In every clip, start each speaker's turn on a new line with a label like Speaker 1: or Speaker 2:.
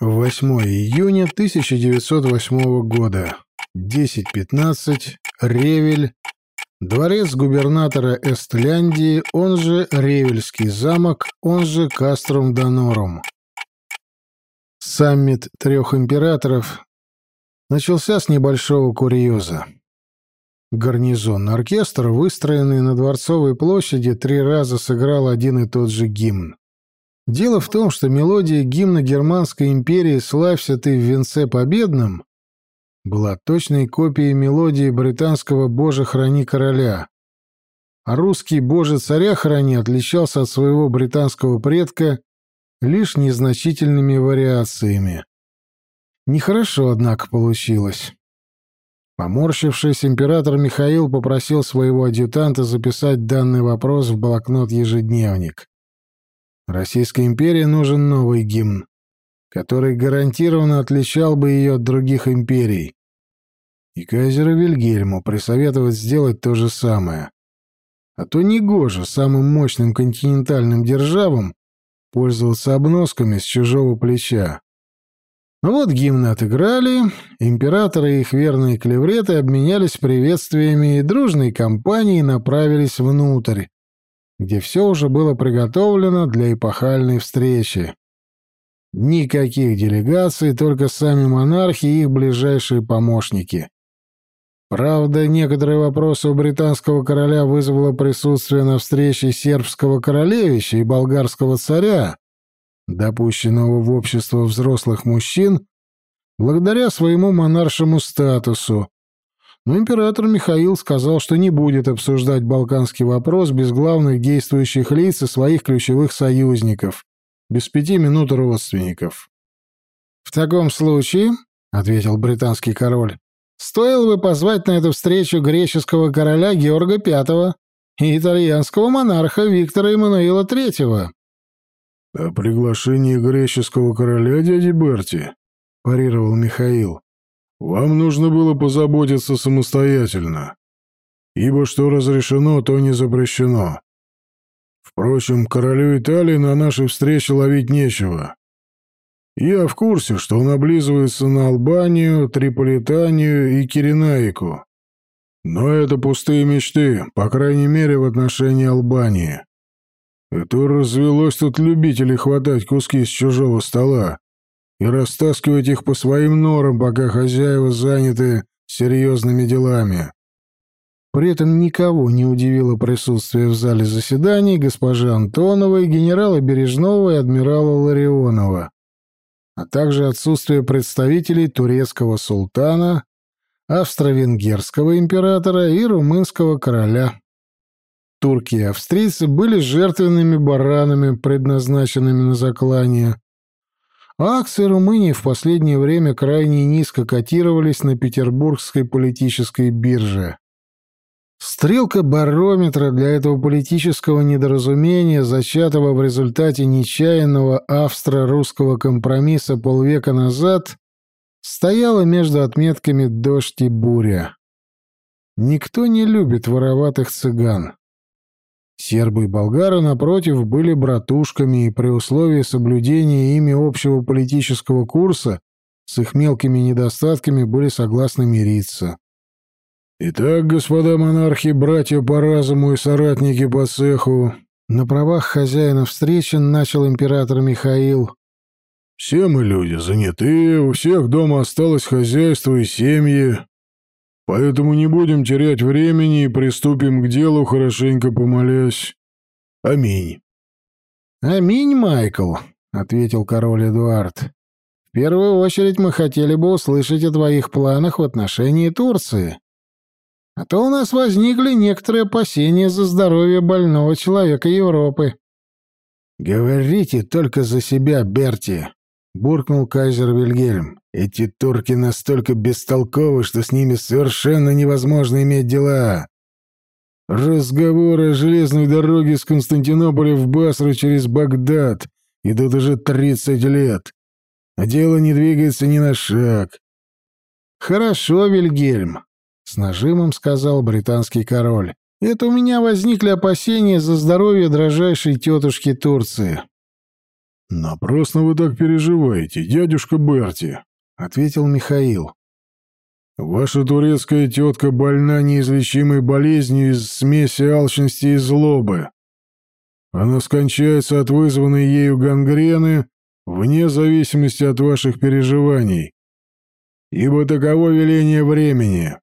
Speaker 1: 8 июня 1908 года. 10.15. Ревель. Дворец губернатора Эстляндии, он же Ревельский замок, он же Каструм Донорум. Саммит трех императоров начался с небольшого курьеза. Гарнизонный оркестр, выстроенный на Дворцовой площади, три раза сыграл один и тот же гимн. Дело в том, что мелодия гимна Германской империи «Славься ты в венце победном» была точной копией мелодии британского «Боже, храни короля», а русский «Боже, царя храни» отличался от своего британского предка лишь незначительными вариациями. Нехорошо, однако, получилось. Поморщившись, император Михаил попросил своего адъютанта записать данный вопрос в блокнот-ежедневник. Российской империи нужен новый гимн, который гарантированно отличал бы ее от других империй. И кайзеру Вильгельму присоветовать сделать то же самое. А то негоже самым мощным континентальным державам пользоваться обносками с чужого плеча. Ну вот гимны отыграли, императоры и их верные клевреты обменялись приветствиями и дружной компанией направились внутрь, где все уже было приготовлено для эпохальной встречи. Никаких делегаций, только сами монархи и их ближайшие помощники. Правда, некоторые вопросы у британского короля вызвало присутствие на встрече сербского королевища и болгарского царя, допущенного в общество взрослых мужчин, благодаря своему монаршему статусу, но император Михаил сказал, что не будет обсуждать балканский вопрос без главных действующих лиц и своих ключевых союзников, без пяти минут родственников. «В таком случае», — ответил британский король, — «стоило бы позвать на эту встречу греческого короля Георга V и итальянского монарха Виктора Эммануила III».
Speaker 2: «О приглашении греческого короля дяди Берти», — парировал Михаил. Вам нужно было позаботиться самостоятельно, ибо что разрешено, то не запрещено. Впрочем, королю Италии на нашей встрече ловить нечего. Я в курсе, что он облизывается на Албанию, Триполитанию и Киренаику. Но это пустые мечты, по крайней мере, в отношении Албании. Это развелось тут любителей хватать куски с чужого стола и растаскивать их по своим норам, пока хозяева заняты серьезными делами. При этом никого не удивило присутствие в зале заседаний госпожи Антоновой, генерала Бережного и адмирала Ларионова, а также отсутствие представителей турецкого султана, австро-венгерского императора и румынского короля. Турки и австрийцы были жертвенными баранами, предназначенными на заклание, акции Румынии в последнее время крайне низко котировались на петербургской политической бирже. Стрелка барометра для этого политического недоразумения, зачатого в результате нечаянного австро-русского компромисса полвека назад, стояла между отметками «дождь» и «буря». Никто не любит вороватых цыган. Сербы и болгары, напротив, были братушками и при условии соблюдения ими общего политического курса с их мелкими недостатками были согласны мириться. «Итак, господа монархи, братья по разуму и соратники по цеху», на правах хозяина встречи начал император Михаил. «Все мы люди заняты, у всех дома осталось хозяйство и семьи. Поэтому не будем терять времени и приступим к делу, хорошенько помолясь. Аминь.
Speaker 1: Аминь, Майкл, ответил король Эдуард. В первую очередь мы хотели бы услышать о твоих планах в отношении Турции. А то у нас возникли некоторые опасения за здоровье больного человека Европы. Говорите только за себя, Берти, буркнул кайзер Вильгельм. Эти турки настолько бестолковы, что с ними совершенно невозможно иметь дела. Разговоры о железной дороге с Константинополя в Басру через Багдад идут уже тридцать лет, а дело не двигается ни на шаг. «Хорошо, Вильгельм», — с нажимом сказал британский король. «Это у меня возникли опасения за здоровье дрожайшей тетушки Турции.
Speaker 2: «Напрасно вы так переживаете, дядюшка Берти», — ответил Михаил. «Ваша турецкая тетка больна неизлечимой болезнью из смеси алчности и злобы. Она скончается от вызванной ею гангрены вне зависимости от ваших переживаний, ибо таково веление времени.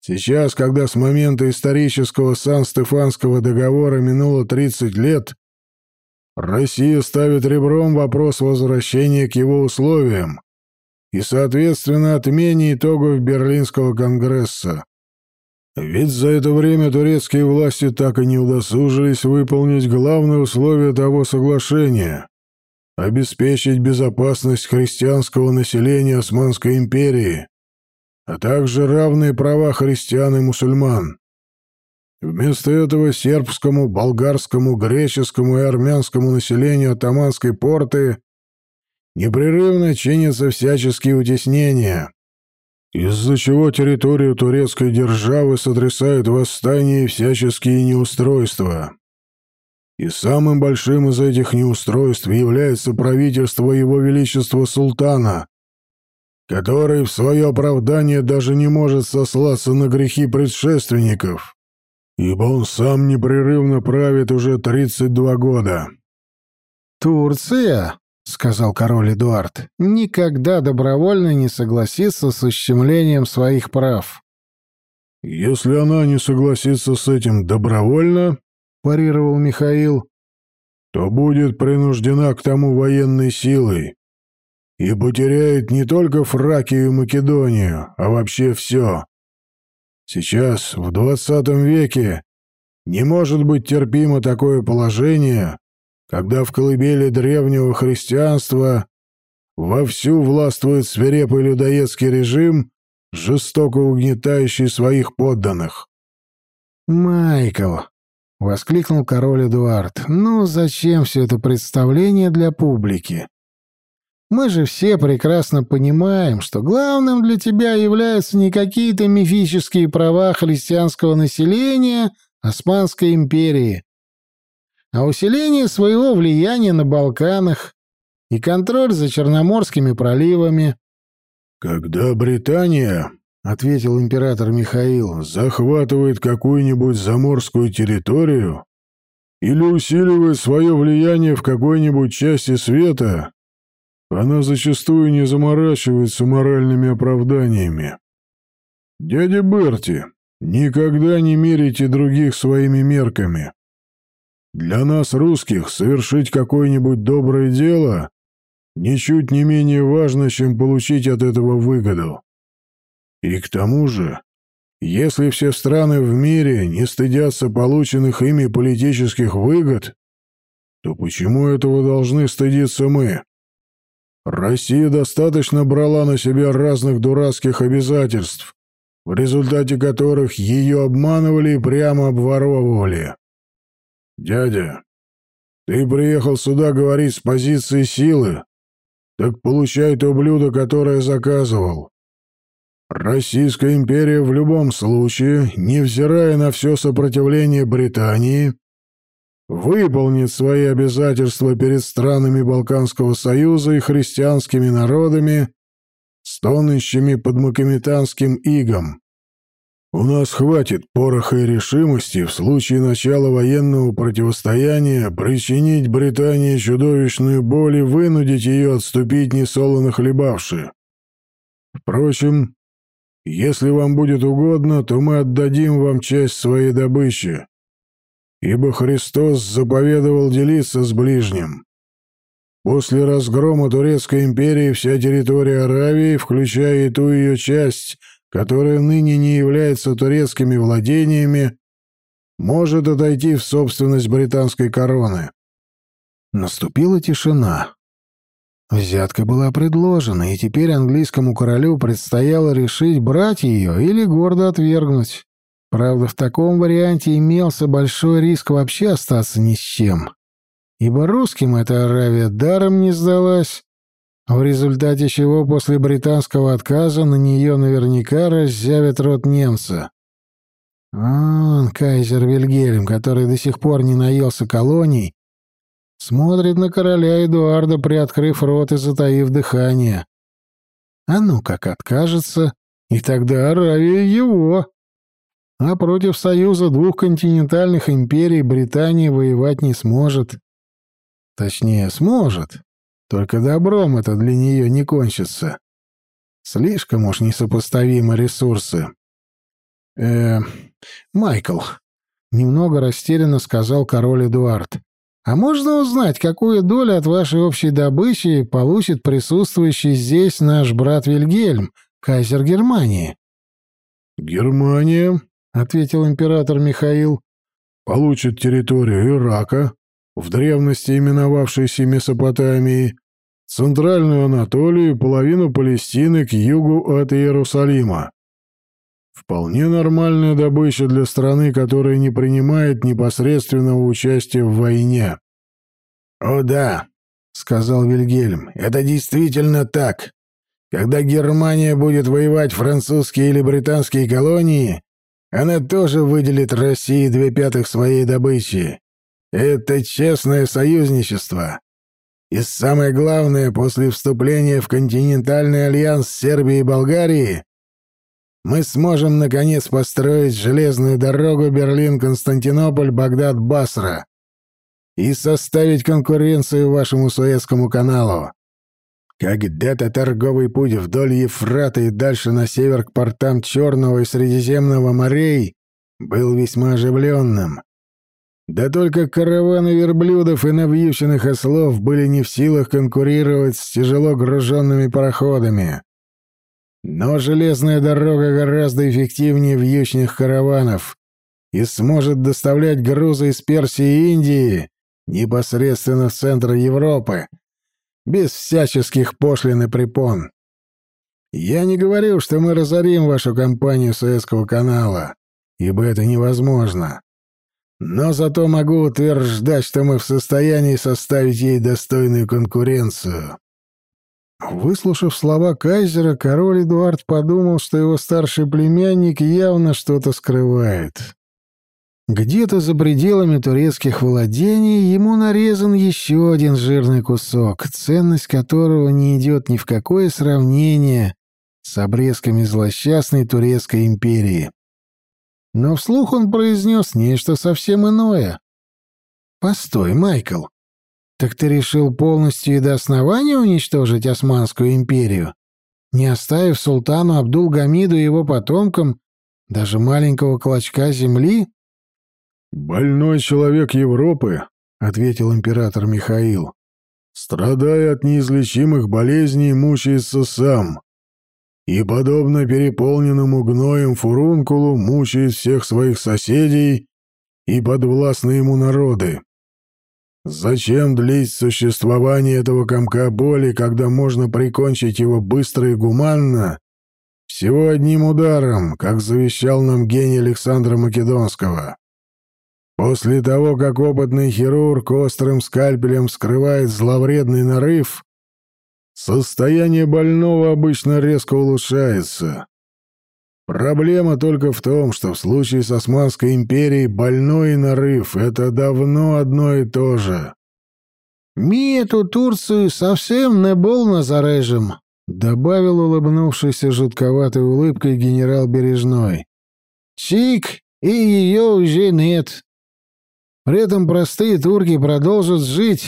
Speaker 2: Сейчас, когда с момента исторического Сан-Стефанского договора минуло 30 лет, Россия ставит ребром вопрос возвращения к его условиям и, соответственно, отмене итогов Берлинского конгресса. Ведь за это время турецкие власти так и не удосужились выполнить главное условие того соглашения — обеспечить безопасность христианского населения Османской империи, а также равные права христиан и мусульман. Вместо этого сербскому, болгарскому, греческому и армянскому населению атаманской порты непрерывно чинятся всяческие утеснения, из-за чего территорию турецкой державы сотрясают восстания и всяческие неустройства. И самым большим из этих неустройств является правительство Его Величества Султана, который в свое оправдание даже не может сослаться на грехи предшественников, ибо он сам непрерывно правит уже 32 года.
Speaker 1: «Турция», — сказал король Эдуард, — «никогда добровольно не согласится с ущемлением своих прав».
Speaker 2: «Если она не согласится с этим добровольно», — парировал Михаил, — «то будет принуждена к тому военной силой, и потеряет не только Фракию и Македонию, а вообще все. Сейчас, в двадцатом веке, не может быть терпимо такое положение, когда в колыбели древнего христианства вовсю властвует свирепый людоедский режим, жестоко угнетающий своих подданных.
Speaker 1: «Майкл!» — воскликнул король Эдуард. «Ну, зачем все это представление для публики? Мы же все прекрасно понимаем, что главным для тебя являются не какие-то мифические права христианского населения Османской империи, а усиление своего влияния на Балканах и контроль за Черноморскими проливами.
Speaker 2: «Когда Британия, — ответил император Михаил, — захватывает какую-нибудь заморскую территорию или усиливает свое влияние в какой-нибудь части света, она зачастую не заморачивается моральными оправданиями. «Дядя Берти, никогда не мерите других своими мерками. Для нас, русских, совершить какое-нибудь доброе дело ничуть не менее важно, чем получить от этого выгоду. И к тому же, если все страны в мире не стыдятся полученных ими политических выгод, то почему этого должны стыдиться мы?» Россия достаточно брала на себя разных дурацких обязательств, в результате которых ее обманывали и прямо обворовывали. «Дядя, ты приехал сюда говорить с позиции силы, так получай то блюдо, которое заказывал. Российская империя в любом случае, невзирая на все сопротивление Британии, выполнит свои обязательства перед странами Балканского союза и христианскими народами, стонущими под макометанским игом. У нас хватит пороха и решимости в случае начала военного противостояния причинить Британии чудовищную боль и вынудить ее отступить несолоно хлебавши. Впрочем, если вам будет угодно, то мы отдадим вам часть своей добычи ибо Христос заповедовал делиться с ближним. После разгрома Турецкой империи вся территория Аравии, включая и ту ее часть, которая ныне не является турецкими владениями, может отойти в собственность британской короны.
Speaker 1: Наступила тишина. Взятка была предложена, и теперь английскому королю предстояло решить, брать ее или гордо отвергнуть. Правда, в таком варианте имелся большой риск вообще остаться ни с чем. Ибо русским эта Аравия даром не сдалась, в результате чего после британского отказа на нее наверняка раззявят рот немца. Он, кайзер Вильгельм, который до сих пор не наелся колоний, Смотрит на короля Эдуарда, приоткрыв рот и затаив дыхание. А ну как откажется, и тогда Аравия его. А против союза двух континентальных империй Британия воевать не сможет. Точнее, сможет. Только добром это для нее не кончится. Слишком уж несопоставимы ресурсы. э Майкл, немного растерянно сказал король Эдуард. А можно узнать, какую долю от вашей общей добычи получит присутствующий здесь наш брат Вильгельм, кайзер Германии?
Speaker 2: Германия, ответил император Михаил, получит территорию Ирака, в древности именовавшейся Месопотамией, центральную Анатолию и половину Палестины к югу от Иерусалима. Вполне нормальная добыча для страны, которая не принимает непосредственного участия в войне.
Speaker 1: «О да», — сказал Вильгельм, — «это действительно так. Когда Германия будет воевать французские или британские колонии, она тоже выделит России две пятых своей добычи. Это честное союзничество. И самое главное, после вступления в континентальный альянс Сербии и Болгарии мы сможем, наконец, построить железную дорогу Берлин-Константинополь-Багдад-Басра и составить конкуренцию вашему Суэцкому каналу. Когда-то торговый путь вдоль Ефрата и дальше на север к портам Черного и Средиземного морей был весьма оживленным. Да только караваны верблюдов и навьюченных ослов были не в силах конкурировать с тяжело груженными пароходами. Но железная дорога гораздо эффективнее вьючных караванов и сможет доставлять грузы из Персии и Индии непосредственно в центр Европы, без всяческих пошлин и препон. Я не говорю, что мы разорим вашу компанию Советского канала, ибо это невозможно. Но зато могу утверждать, что мы в состоянии составить ей достойную конкуренцию. Выслушав слова кайзера, король Эдуард подумал, что его старший племянник явно что-то скрывает. Где-то за пределами турецких владений ему нарезан еще один жирный кусок, ценность которого не идет ни в какое сравнение с обрезками злосчастной Турецкой империи. Но вслух он произнес нечто совсем иное. «Постой, Майкл, так ты решил полностью и до основания уничтожить Османскую империю, не оставив султану Абдул-Гамиду и его потомкам даже маленького клочка земли?»
Speaker 2: «Больной человек Европы», — ответил император Михаил, — «страдая от неизлечимых болезней, мучается сам и, подобно переполненному гноем фурункулу, мучает всех своих соседей и подвластные ему народы. Зачем длить существование этого комка боли, когда можно прикончить его быстро и гуманно, всего одним ударом, как завещал нам гений Александра Македонского? После того, как опытный хирург острым скальпелем скрывает зловредный нарыв, Состояние больного обычно резко улучшается. Проблема только в том, что в случае с Османской империей больной и нарыв — это давно одно и то же.
Speaker 1: «Ми эту Турцию совсем не больно зарежем», — добавил улыбнувшийся жутковатой улыбкой генерал Бережной. «Чик, и ее уже нет. При этом простые турки продолжат жить,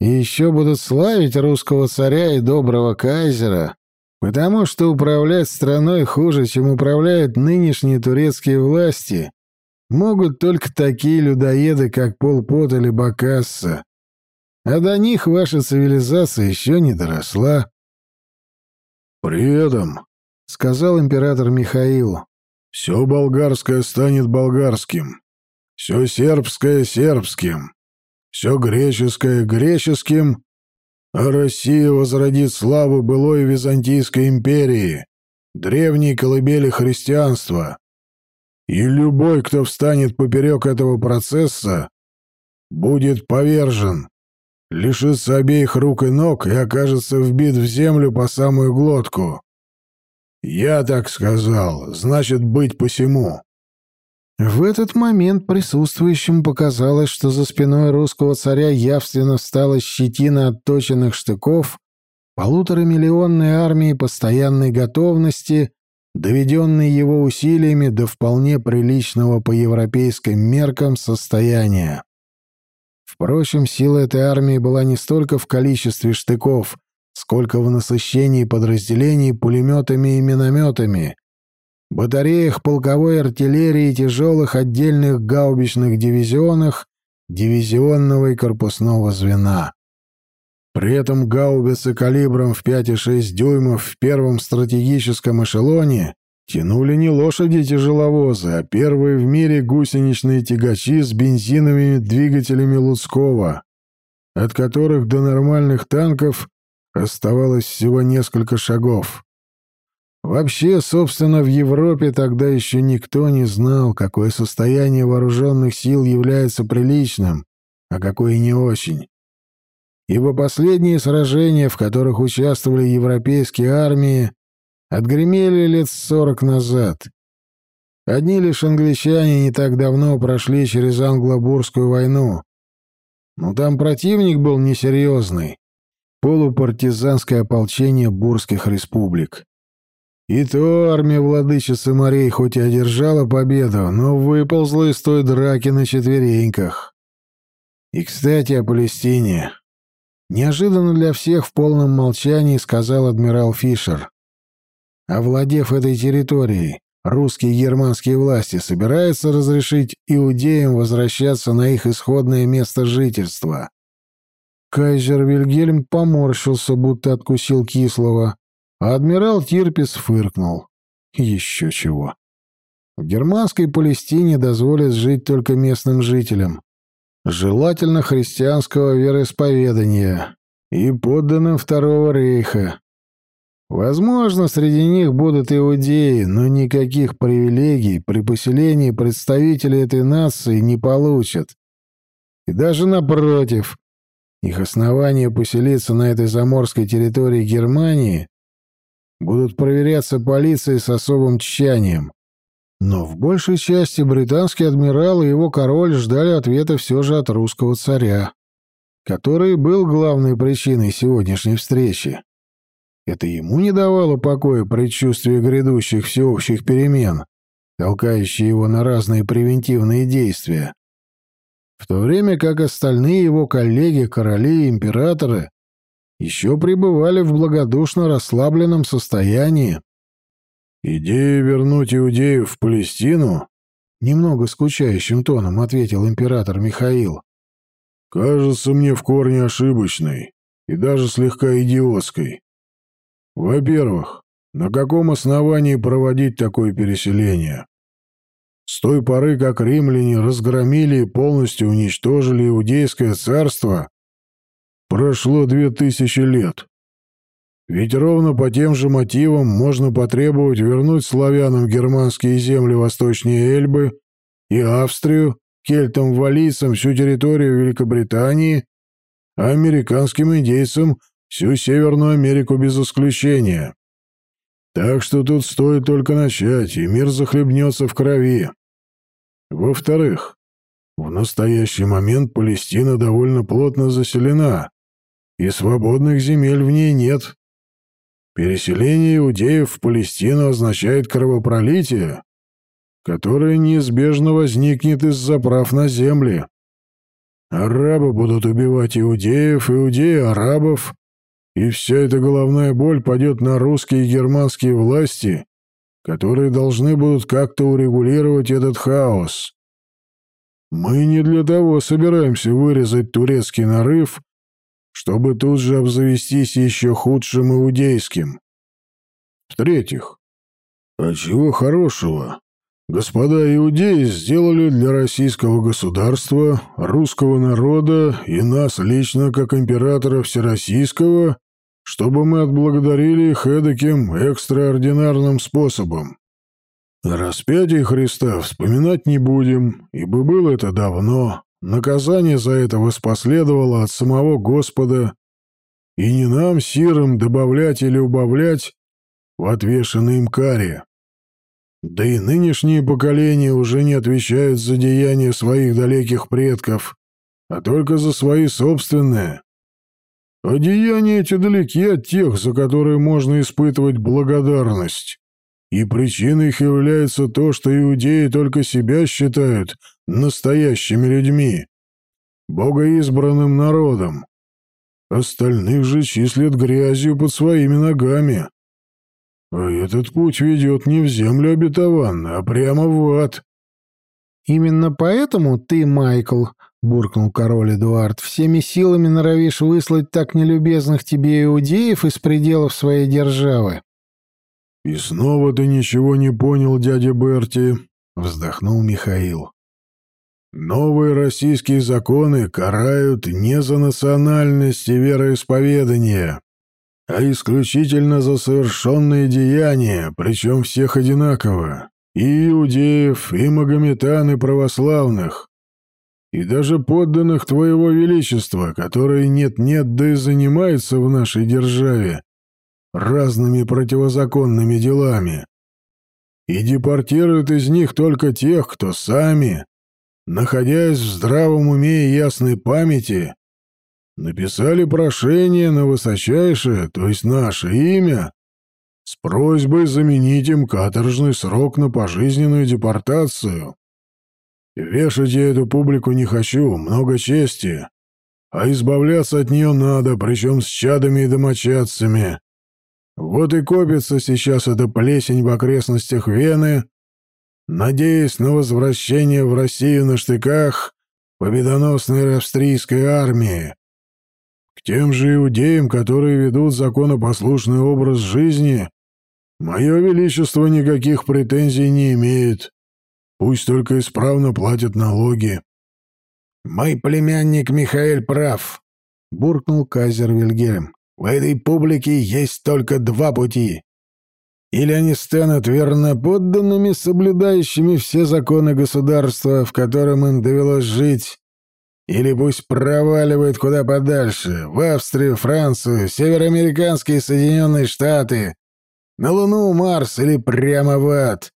Speaker 1: и еще будут славить русского царя и доброго кайзера, потому что управлять страной хуже, чем управляют нынешние турецкие власти, могут только такие людоеды, как Пол Пот или Бакасса. А до них ваша цивилизация еще не доросла.
Speaker 2: «При этом», — сказал император Михаил, — «все болгарское станет болгарским, все сербское — сербским, все греческое греческим, а Россия возродит славу былой Византийской империи, древней колыбели христианства. И любой, кто встанет поперек этого процесса, будет повержен, лишится обеих рук и ног и окажется вбит в землю по самую глотку. Я так сказал, значит быть посему.
Speaker 1: В этот момент присутствующим показалось, что за спиной русского царя явственно встала щетина отточенных штыков полуторамиллионной армии постоянной готовности, доведенной его усилиями до вполне приличного по европейским меркам состояния. Впрочем, сила этой армии была не столько в количестве штыков, сколько в насыщении подразделений пулеметами и минометами, батареях полковой артиллерии тяжелых отдельных гаубичных дивизионах дивизионного и корпусного звена. При этом гаубицы калибром в 5,6 дюймов в первом стратегическом эшелоне тянули не лошади-тяжеловозы, а первые в мире гусеничные тягачи с бензиновыми двигателями Луцкого, от которых до нормальных танков оставалось всего несколько шагов. Вообще, собственно, в Европе тогда еще никто не знал, какое состояние вооруженных сил является приличным, а какое не очень. Ибо последние сражения, в которых участвовали европейские армии, отгремели лет сорок назад. Одни лишь англичане не так давно прошли через англо-бурскую войну. Но там противник был несерьезный. Полупартизанское ополчение бурских республик. И то армия владычицы морей хоть и одержала победу, но выползла из той драки на четвереньках. И, кстати, о Палестине. Неожиданно для всех в полном молчании сказал адмирал Фишер. Овладев этой территорией, русские и германские власти собираются разрешить иудеям возвращаться на их исходное место жительства. Кайзер Вильгельм поморщился, будто откусил кислого, а адмирал Тирпис фыркнул. Еще чего. В германской Палестине дозволят жить только местным жителям, желательно христианского вероисповедания и подданным Второго рейха, Возможно, среди них будут иудеи, но никаких привилегий при поселении представители этой нации не получат. И даже напротив, их основания поселиться на этой заморской территории Германии будут проверяться полицией с особым тщанием. Но в большей части британский адмирал и его король ждали ответа все же от русского царя, который был главной причиной сегодняшней встречи. Это ему не давало покоя предчувствие грядущих всеобщих перемен, толкающие его на разные превентивные действия. В то время как остальные его коллеги, короли и императоры, еще пребывали в благодушно расслабленном состоянии.
Speaker 2: «Идея вернуть иудеев в Палестину?»
Speaker 1: — немного скучающим тоном ответил император Михаил.
Speaker 2: «Кажется мне в корне ошибочной и даже слегка идиотской. Во-первых, на каком основании проводить такое переселение? С той поры, как римляне разгромили и полностью уничтожили Иудейское царство, прошло две тысячи лет. Ведь ровно по тем же мотивам можно потребовать вернуть славянам германские земли восточнее Эльбы и Австрию, кельтам-валийцам всю территорию Великобритании, а американским индейцам всю Северную Америку без исключения. Так что тут стоит только начать, и мир захлебнется в крови. Во-вторых, в настоящий момент Палестина довольно плотно заселена, и свободных земель в ней нет. Переселение иудеев в Палестину означает кровопролитие, которое неизбежно возникнет из-за прав на земли. Арабы будут убивать иудеев, иудеи — арабов, и вся эта головная боль пойдет на русские и германские власти, которые должны будут как-то урегулировать этот хаос. Мы не для того собираемся вырезать турецкий нарыв, чтобы тут же обзавестись еще худшим иудейским. В-третьих, а чего хорошего? Господа иудеи сделали для российского государства, русского народа и нас лично как императора Всероссийского чтобы мы отблагодарили их эдаким экстраординарным способом. Распятие Христа вспоминать не будем, ибо было это давно. Наказание за это воспоследовало от самого Господа, и не нам, сирым, добавлять или убавлять в отвешенной им каре. Да и нынешние поколения уже не отвечают за деяния своих далеких предков, а только за свои собственные. А деяния эти далеки от тех, за которые можно испытывать благодарность. И причиной их является то, что иудеи только себя считают настоящими людьми, богоизбранным народом. Остальных же числят грязью под своими ногами. А этот путь ведет не в землю обетованную, а прямо в ад.
Speaker 1: «Именно поэтому ты, Майкл, — буркнул король Эдуард, — всеми силами норовишь выслать так нелюбезных тебе иудеев из пределов своей державы».
Speaker 2: «И снова ты ничего не понял, дядя Берти», — вздохнул Михаил. «Новые российские законы карают не за национальность и вероисповедание, а исключительно за совершенные деяния, причем всех одинаково, и иудеев, и магометан, и православных, и даже подданных твоего величества, которые нет-нет, да и занимаются в нашей державе разными противозаконными делами, и депортируют из них только тех, кто сами, находясь в здравом уме и ясной памяти, написали прошение на высочайшее, то есть наше имя, с просьбой заменить им каторжный срок на пожизненную депортацию. Вешать я эту публику не хочу, много чести, а избавляться от нее надо, причем с чадами и домочадцами. Вот и копится сейчас эта плесень в окрестностях Вены, надеясь на возвращение в Россию на штыках победоносной австрийской армии. К тем же иудеям, которые ведут законопослушный образ жизни, мое величество никаких претензий не имеет. Пусть только исправно платят налоги.
Speaker 3: «Мой племянник Михаил прав», — буркнул Казер Вильгельм. «В этой публике есть только два пути. Или они станут верноподданными, соблюдающими все законы государства, в котором им довелось жить, или пусть проваливает куда подальше, в Австрию, Францию, североамериканские Соединенные Штаты, на Луну, Марс или прямо в ад.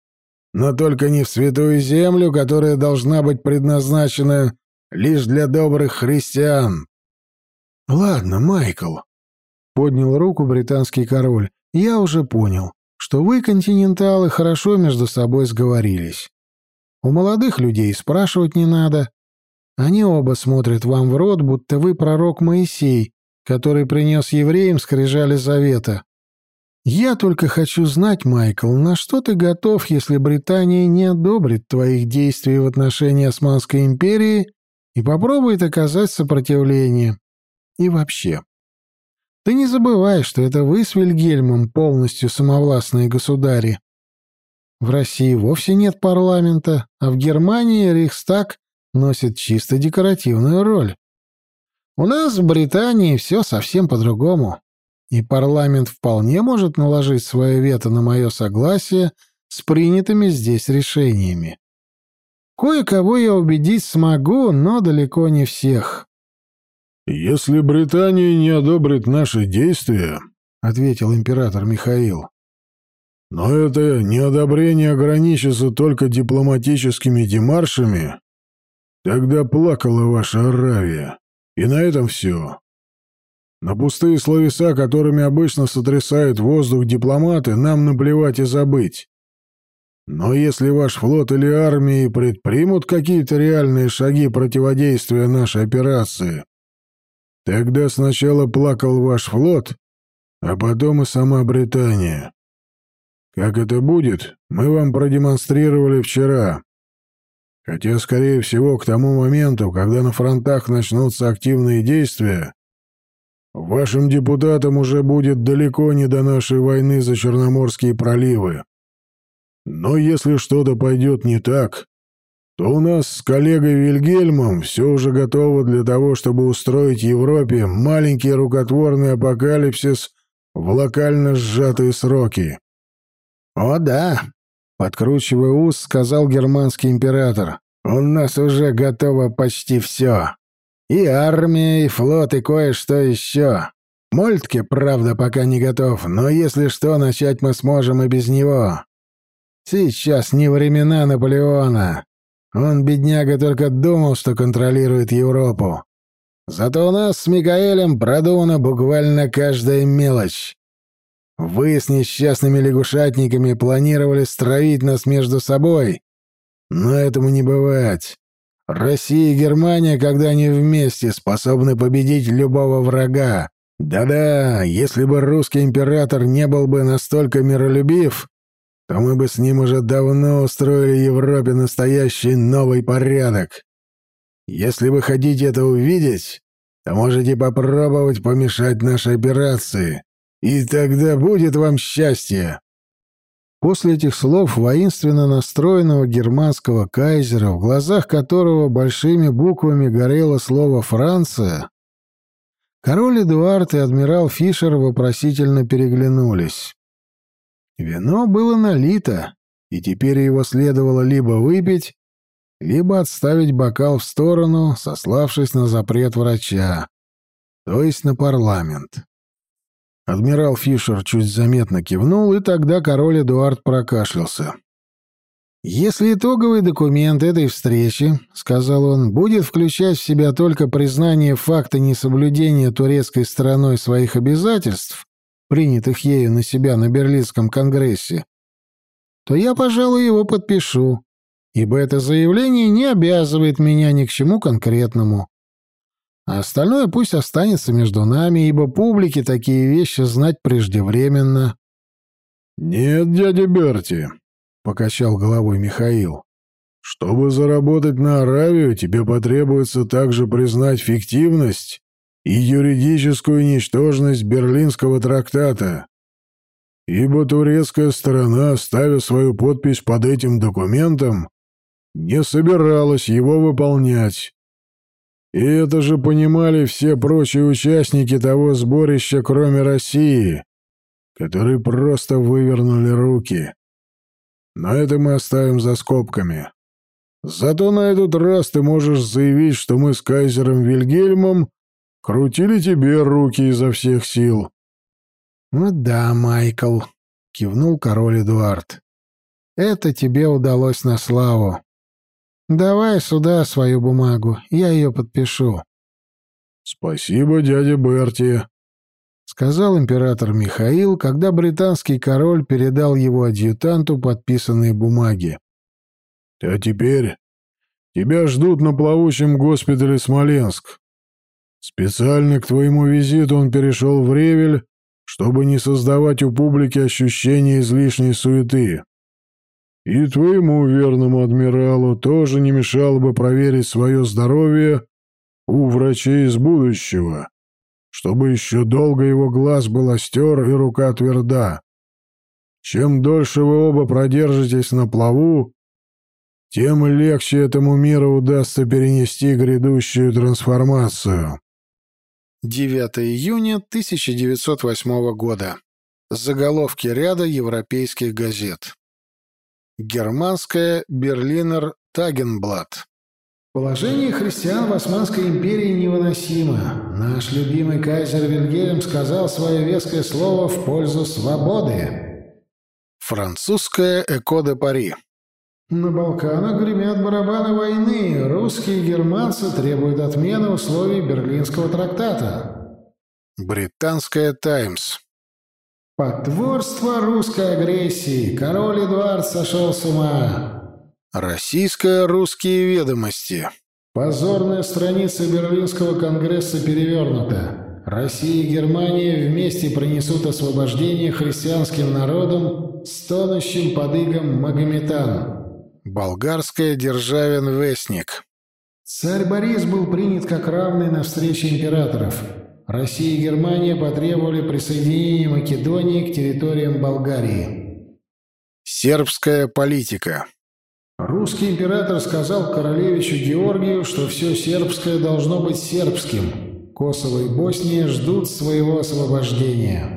Speaker 3: Но только не в Святую Землю, которая должна быть предназначена лишь для добрых христиан.
Speaker 1: «Ладно, Майкл», — поднял руку британский король, — «я уже понял, что вы, континенталы, хорошо между собой сговорились. У молодых людей спрашивать не надо, они оба смотрят вам в рот, будто вы пророк Моисей, который принес евреям скрижали завета. Я только хочу знать, Майкл, на что ты готов, если Британия не одобрит твоих действий в отношении Османской империи и попробует оказать сопротивление. И вообще. Ты не забывай, что это вы с Вильгельмом полностью самовластные государи. В России вовсе нет парламента, а в Германии Рейхстаг носит чисто декоративную роль. У нас в Британии все совсем по-другому, и парламент вполне может наложить свое вето на мое согласие с принятыми здесь решениями. Кое-кого я убедить смогу, но далеко не всех.
Speaker 2: «Если Британия не одобрит наши действия», — ответил император Михаил, «но это неодобрение ограничится только дипломатическими демаршами, Тогда плакала ваша Аравия. И на этом все. На пустые словеса, которыми обычно сотрясают воздух дипломаты, нам наплевать и забыть. Но если ваш флот или армии предпримут какие-то реальные шаги противодействия нашей операции, тогда сначала плакал ваш флот, а потом и сама Британия. Как это будет, мы вам продемонстрировали вчера. Хотя, скорее всего, к тому моменту, когда на фронтах начнутся активные действия, вашим депутатам уже будет далеко не до нашей войны за Черноморские проливы. Но если что-то пойдет не так, то у нас с коллегой Вильгельмом все уже готово для того, чтобы устроить Европе маленький рукотворный апокалипсис в локально сжатые сроки.
Speaker 1: «О да», Подкручивая ус, сказал германский император. «У нас уже готово почти все. И армия, и флот, и кое-что еще. Мольтке, правда, пока не готов, но если что, начать мы сможем и без него.
Speaker 3: Сейчас не времена Наполеона. Он, бедняга, только думал, что контролирует Европу. Зато у нас с Микаэлем продумана буквально каждая мелочь. Вы с несчастными лягушатниками планировали стравить нас между собой, но этому не бывать. Россия и Германия, когда они вместе, способны победить любого врага. Да-да, если бы русский император не был бы настолько миролюбив, то мы бы с ним уже давно устроили Европе настоящий новый порядок. Если вы хотите это увидеть, то можете попробовать помешать нашей операции, и тогда будет вам счастье».
Speaker 1: После этих слов воинственно настроенного германского кайзера, в глазах которого большими буквами горело слово «Франция», король Эдуард и адмирал Фишер вопросительно переглянулись. Вино было налито, и теперь его следовало либо выпить, либо отставить бокал в сторону, сославшись на запрет врача, то есть на парламент. Адмирал Фишер чуть заметно кивнул, и тогда король Эдуард прокашлялся. «Если итоговый документ этой встречи, — сказал он, — будет включать в себя только признание факта несоблюдения турецкой стороной своих обязательств, принятых ею на себя на Берлинском конгрессе, то я, пожалуй, его подпишу, ибо это заявление не обязывает меня ни к чему конкретному. А остальное пусть останется между нами, ибо публике такие вещи знать преждевременно.
Speaker 2: — Нет, дядя Берти, — покачал головой Михаил. — Чтобы заработать на Аравию, тебе потребуется также признать фиктивность и юридическую ничтожность Берлинского трактата. Ибо турецкая сторона, ставя свою подпись под этим документом, не собиралась его выполнять. И это же понимали все прочие участники того сборища, кроме России, которые просто вывернули руки. Но это мы оставим за скобками. Зато на этот раз ты можешь заявить, что мы с кайзером Вильгельмом Крутили тебе руки изо всех сил.
Speaker 1: «Ну да, Майкл», — кивнул король Эдуард. «Это тебе удалось на славу. Давай сюда свою бумагу, я ее подпишу».
Speaker 2: «Спасибо, дядя Берти», —
Speaker 1: сказал император Михаил, когда британский король передал его адъютанту подписанные бумаги.
Speaker 2: «А теперь тебя ждут на плавучем госпитале Смоленск. Специально к твоему визиту он перешел в Ревель, чтобы не создавать у публики ощущения излишней суеты. И твоему верному адмиралу тоже не мешало бы проверить свое здоровье у врачей из будущего, чтобы еще долго его глаз был остер и рука тверда. Чем дольше вы оба продержитесь на плаву, тем легче этому миру удастся перенести грядущую трансформацию.
Speaker 1: 9 июня 1908 года. Заголовки ряда европейских газет. Германская Берлинер Тагенблат. Положение христиан в Османской империи невыносимо. Наш любимый кайзер Вильгельм сказал свое веское слово в пользу свободы. Французская Эко де Пари. На Балканах гремят барабаны войны. Русские и германцы требуют отмены условий Берлинского трактата. Британская Таймс. Потворство русской агрессии. Король Эдуард сошел с ума. Российская «Русские ведомости». Позорная страница Берлинского конгресса перевернута. Россия и Германия вместе принесут освобождение христианским народам, стонущим под игом Магометан. Болгарская Державин Вестник. Царь Борис был принят как равный на встрече императоров. Россия и Германия потребовали присоединения Македонии к территориям Болгарии. Сербская политика. Русский император сказал королевичу Георгию, что все сербское должно быть сербским. Косово и Босния ждут своего освобождения.